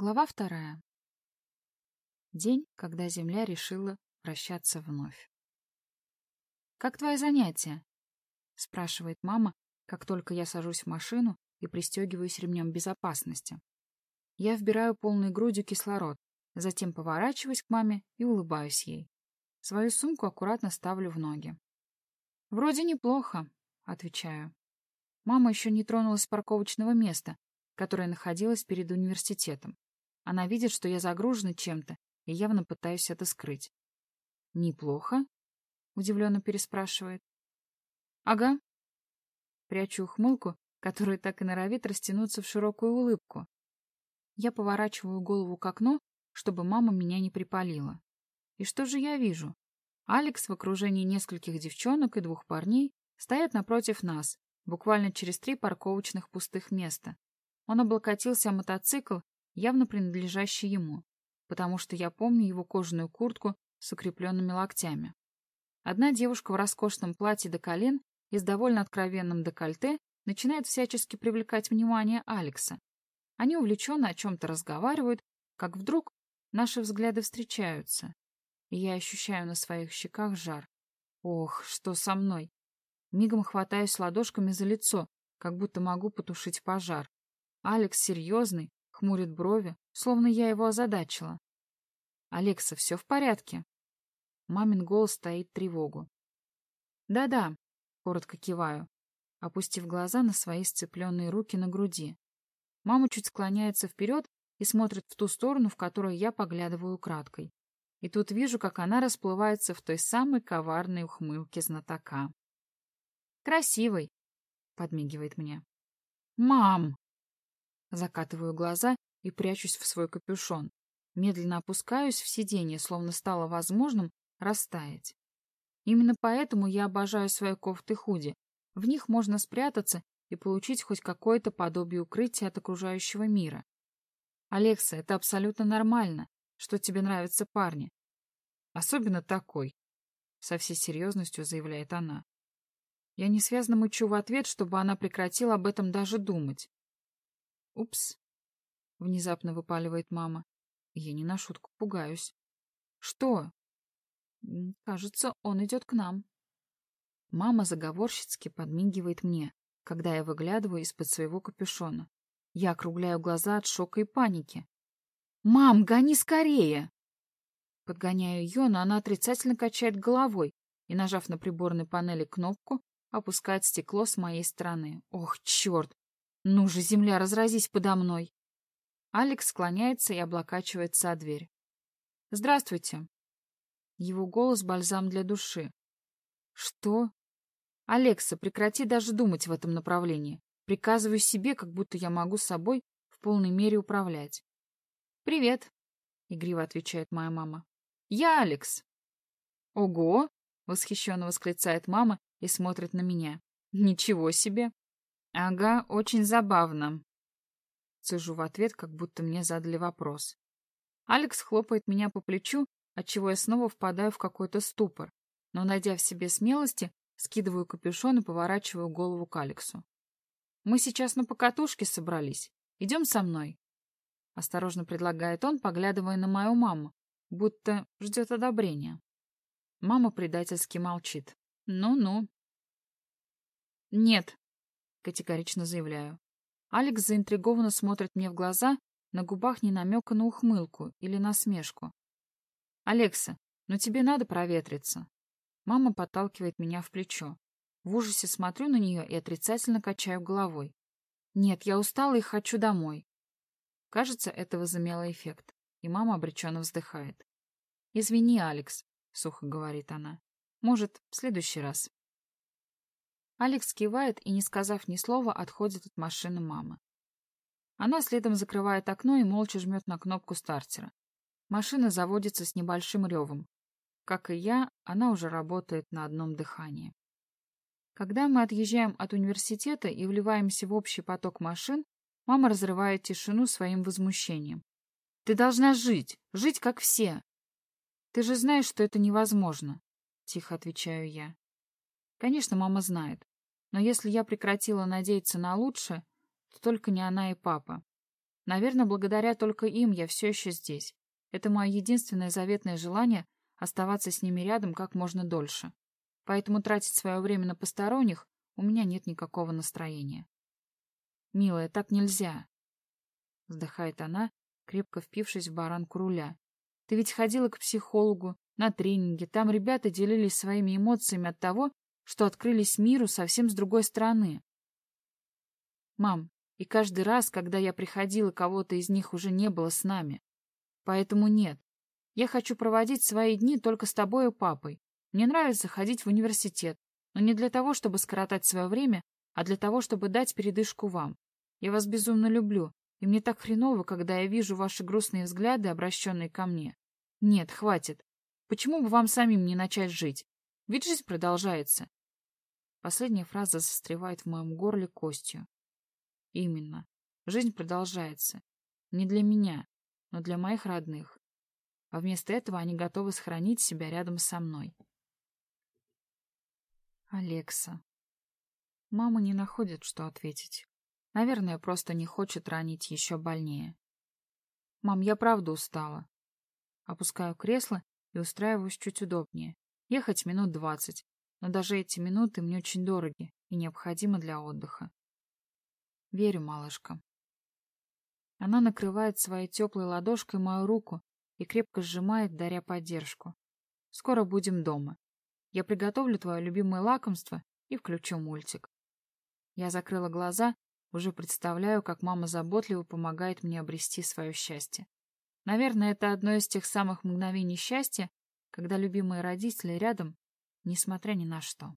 Глава вторая. День, когда Земля решила прощаться вновь. «Как твои занятия?» — спрашивает мама, как только я сажусь в машину и пристегиваюсь ремнем безопасности. Я вбираю полной грудью кислород, затем поворачиваюсь к маме и улыбаюсь ей. Свою сумку аккуратно ставлю в ноги. «Вроде неплохо», — отвечаю. Мама еще не тронулась с парковочного места, которое находилось перед университетом. Она видит, что я загружена чем-то, и явно пытаюсь это скрыть. «Неплохо?» — удивленно переспрашивает. «Ага». Прячу ухмылку, которая так и норовит растянуться в широкую улыбку. Я поворачиваю голову к окну, чтобы мама меня не припалила. И что же я вижу? Алекс в окружении нескольких девчонок и двух парней стоят напротив нас, буквально через три парковочных пустых места. Он облокотился о мотоцикл явно принадлежащий ему, потому что я помню его кожаную куртку с укрепленными локтями. Одна девушка в роскошном платье до колен и с довольно откровенным декольте начинает всячески привлекать внимание Алекса. Они увлеченно о чем-то разговаривают, как вдруг наши взгляды встречаются, и я ощущаю на своих щеках жар. Ох, что со мной! Мигом хватаюсь ладошками за лицо, как будто могу потушить пожар. Алекс серьезный, хмурит брови, словно я его озадачила. «Алекса, все в порядке?» Мамин голос стоит тревогу. «Да-да», — коротко киваю, опустив глаза на свои сцепленные руки на груди. Мама чуть склоняется вперед и смотрит в ту сторону, в которую я поглядываю краткой. И тут вижу, как она расплывается в той самой коварной ухмылке знатока. «Красивый», — подмигивает мне. «Мам!» Закатываю глаза и прячусь в свой капюшон. Медленно опускаюсь в сиденье, словно стало возможным растаять. Именно поэтому я обожаю свои кофты худи. В них можно спрятаться и получить хоть какое-то подобие укрытия от окружающего мира. Алекса, это абсолютно нормально, что тебе нравятся парни. Особенно такой, со всей серьезностью заявляет она. Я несвязно мычу в ответ, чтобы она прекратила об этом даже думать. «Упс!» — внезапно выпаливает мама. Я не на шутку пугаюсь. «Что?» «Кажется, он идет к нам». Мама заговорщицки подмигивает мне, когда я выглядываю из-под своего капюшона. Я округляю глаза от шока и паники. «Мам, гони скорее!» Подгоняю ее, но она отрицательно качает головой и, нажав на приборной панели кнопку, опускает стекло с моей стороны. Ох, черт! Ну же, земля, разразись подо мной. Алекс склоняется и облокачивается о дверь. Здравствуйте. Его голос бальзам для души. Что? Алекса, прекрати даже думать в этом направлении. Приказываю себе, как будто я могу собой в полной мере управлять. Привет, игриво отвечает моя мама. Я Алекс. Ого! Восхищенно восклицает мама и смотрит на меня. Ничего себе! Ага, очень забавно. Цежу в ответ, как будто мне задали вопрос. Алекс хлопает меня по плечу, отчего я снова впадаю в какой-то ступор, но, найдя в себе смелости, скидываю капюшон и поворачиваю голову к Алексу. «Мы сейчас на покатушке собрались. Идем со мной?» Осторожно предлагает он, поглядывая на мою маму, будто ждет одобрения. Мама предательски молчит. «Ну-ну». «Нет», категорично заявляю. Алекс заинтригованно смотрит мне в глаза, на губах не намека на ухмылку или насмешку. «Алекса, ну тебе надо проветриться». Мама подталкивает меня в плечо. В ужасе смотрю на нее и отрицательно качаю головой. «Нет, я устала и хочу домой». Кажется, это возымело эффект, и мама обреченно вздыхает. «Извини, Алекс», — сухо говорит она. «Может, в следующий раз». Алекс кивает и, не сказав ни слова, отходит от машины мамы. Она следом закрывает окно и молча жмет на кнопку стартера. Машина заводится с небольшим ревом. Как и я, она уже работает на одном дыхании. Когда мы отъезжаем от университета и вливаемся в общий поток машин, мама разрывает тишину своим возмущением. «Ты должна жить, жить как все!» «Ты же знаешь, что это невозможно», — тихо отвечаю я. Конечно, мама знает. Но если я прекратила надеяться на лучшее, то только не она и папа. Наверное, благодаря только им я все еще здесь. Это мое единственное заветное желание — оставаться с ними рядом как можно дольше. Поэтому тратить свое время на посторонних у меня нет никакого настроения. «Милая, так нельзя!» Вздыхает она, крепко впившись в баранку руля. «Ты ведь ходила к психологу, на тренинге. Там ребята делились своими эмоциями от того, что открылись миру совсем с другой стороны. Мам, и каждый раз, когда я приходила, кого-то из них уже не было с нами. Поэтому нет. Я хочу проводить свои дни только с тобой и папой. Мне нравится ходить в университет, но не для того, чтобы скоротать свое время, а для того, чтобы дать передышку вам. Я вас безумно люблю, и мне так хреново, когда я вижу ваши грустные взгляды, обращенные ко мне. Нет, хватит. Почему бы вам самим не начать жить? Ведь жизнь продолжается. Последняя фраза застревает в моем горле костью. Именно. Жизнь продолжается. Не для меня, но для моих родных. А вместо этого они готовы сохранить себя рядом со мной. Алекса. Мама не находит, что ответить. Наверное, просто не хочет ранить еще больнее. Мам, я правда устала. Опускаю кресло и устраиваюсь чуть удобнее. Ехать минут двадцать, но даже эти минуты мне очень дороги и необходимы для отдыха. Верю, малышка. Она накрывает своей теплой ладошкой мою руку и крепко сжимает, даря поддержку. Скоро будем дома. Я приготовлю твое любимое лакомство и включу мультик. Я закрыла глаза, уже представляю, как мама заботливо помогает мне обрести свое счастье. Наверное, это одно из тех самых мгновений счастья, когда любимые родители рядом, несмотря ни на что.